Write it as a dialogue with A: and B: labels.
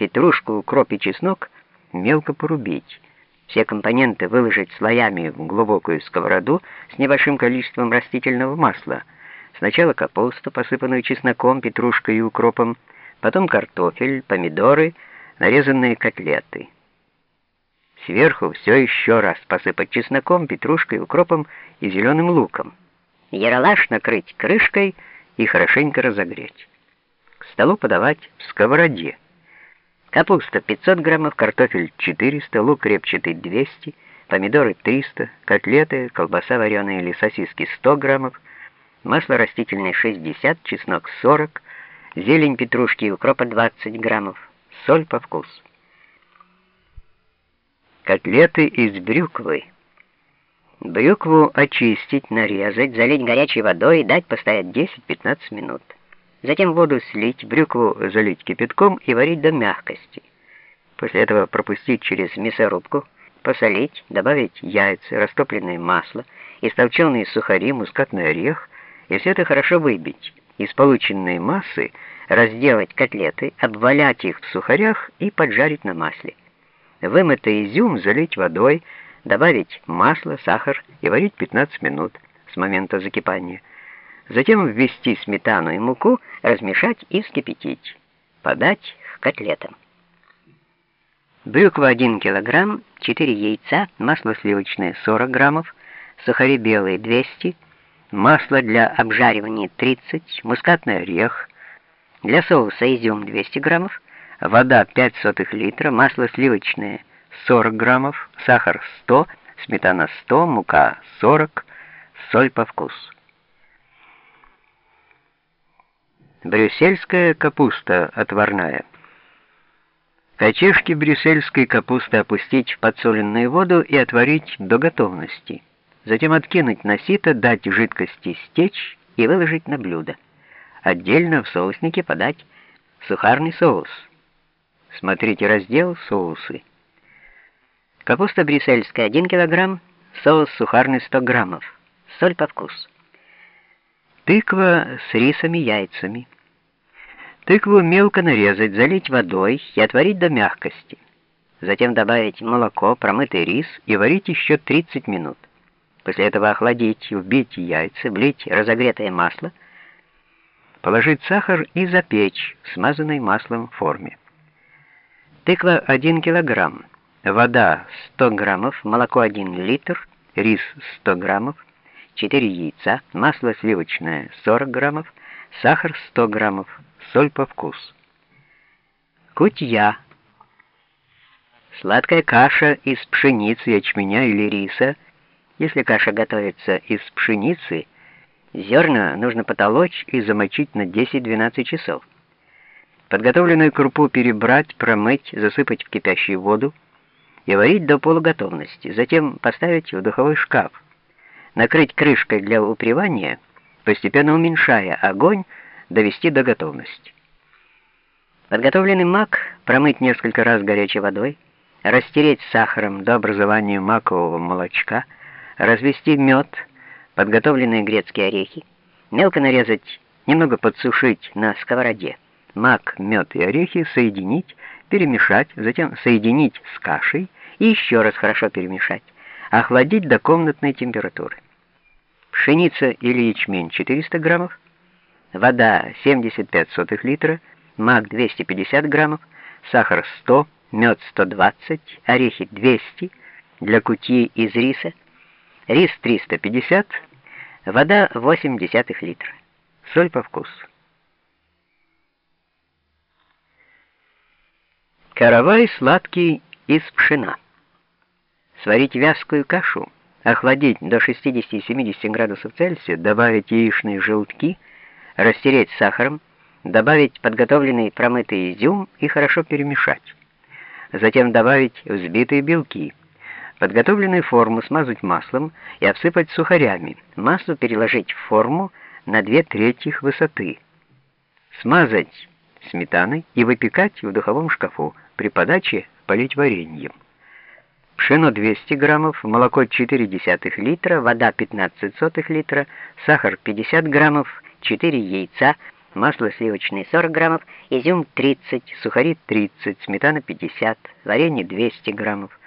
A: петрушку, укроп и чеснок мелко порубить. Все компоненты выложить слоями в глубокую сковороду с небольшим количеством растительного масла. Сначала капусту, посыпанную чесноком, петрушкой и укропом, потом картофель, помидоры, нарезанные котлеты. Сверху все еще раз посыпать чесноком, петрушкой, укропом и зеленым луком. Яролаш накрыть крышкой и хорошенько разогреть. К столу подавать в сковороде. Капуста 500 граммов, картофель 400, лук репчатый 200, помидоры 300, котлеты, колбаса вареная или сосиски 100 граммов, масло растительное 60, чеснок 40, зелень петрушки и укропа 20 граммов, соль по вкусу. Котлеты из брюквы. Брюкву очистить, нарезать, залить горячей водой и дать постоять 10-15 минут. Затем воду слить, брюкву залить кипятком и варить до мягкости. После этого пропустить через мясорубку, посолить, добавить яйца, растопленное масло, истолченные сухари, мускатный орех, и все это хорошо выбить. Из полученной массы разделать котлеты, обвалять их в сухарях и поджарить на масле. Вымытый изюм залить водой, добавить масло, сахар и варить 15 минут с момента закипания. Затем ввести сметану и муку, размешать и вскипятить. Подать к котлетам. Брюква 1 кг, 4 яйца, масло сливочное 40 граммов, сухари белые 200, масло для обжаривания 30, мускатный орех, для соуса изюм 200 граммов, вода 5 сотых литра, масло сливочное 40 граммов, сахар 100, сметана 100, мука 40, соль по вкусу. Брюссельская капуста отварная. Кочешки брюссельской капусты опустить в подсоленную воду и отварить до готовности. Затем откинуть на сито, дать жидкости стечь и выложить на блюдо. Отдельно в соуснике подать сухарный соус. Смотрите раздел «Соусы». Капуста брюссельская 1 кг, соус сухарный 100 граммов, соль по вкусу. Тыква с рисами яйцами. Тыкву мелко нарезать, залить водой и отварить до мягкости. Затем добавить молоко, промытый рис и варить еще 30 минут. После этого охладить, вбить яйца, влить разогретое масло, положить сахар и запечь в смазанной маслом форме. Тыква 1 килограмм, вода 100 граммов, молоко 1 литр, рис 100 граммов, 4 яйца, масло сливочное 40 граммов, сахар 100 граммов, соль по вкусу. Кутья. Сладкая каша из пшеницы, ячменя или риса. Если каша готовится из пшеницы, зерна нужно потолочь и замочить на 10-12 часов. Подготовленную крупу перебрать, промыть, засыпать в кипящую воду и варить до полуготовности. Затем поставить в духовой шкаф накрыть крышкой для упревания, постепенно уменьшая огонь, довести до готовности. Подготовленный мак промыть несколько раз горячей водой, растереть сахаром до образования макового молочка, развести мед, подготовленные грецкие орехи, мелко нарезать, немного подсушить на сковороде. Мак, мед и орехи соединить, перемешать, затем соединить с кашей и еще раз хорошо перемешать охладить до комнатной температуры. Пшеница или ячмень 400 граммов, вода 75 сотых литра, мак 250 граммов, сахар 100, мед 120, орехи 200, для кутьи из риса, рис 350, вода 8 десятых литра, соль по вкусу. Каравай сладкий из пшена. Сварить вязкую кашу, охладить до 60-70 градусов Цельсия, добавить яичные желтки, растереть сахаром, добавить подготовленный промытый изюм и хорошо перемешать. Затем добавить взбитые белки. Подготовленную форму смазать маслом и обсыпать сухарями. Масло переложить в форму на две трети высоты. Смазать сметаной и выпекать в духовом шкафу. При подаче полить вареньем пшено 200 граммов, молоко 0,4 литра, вода 15 сотых литра, сахар 50 граммов, 4 яйца, масло сливочное 40 граммов, изюм 30, сухари 30, сметана 50, варенье 200 граммов.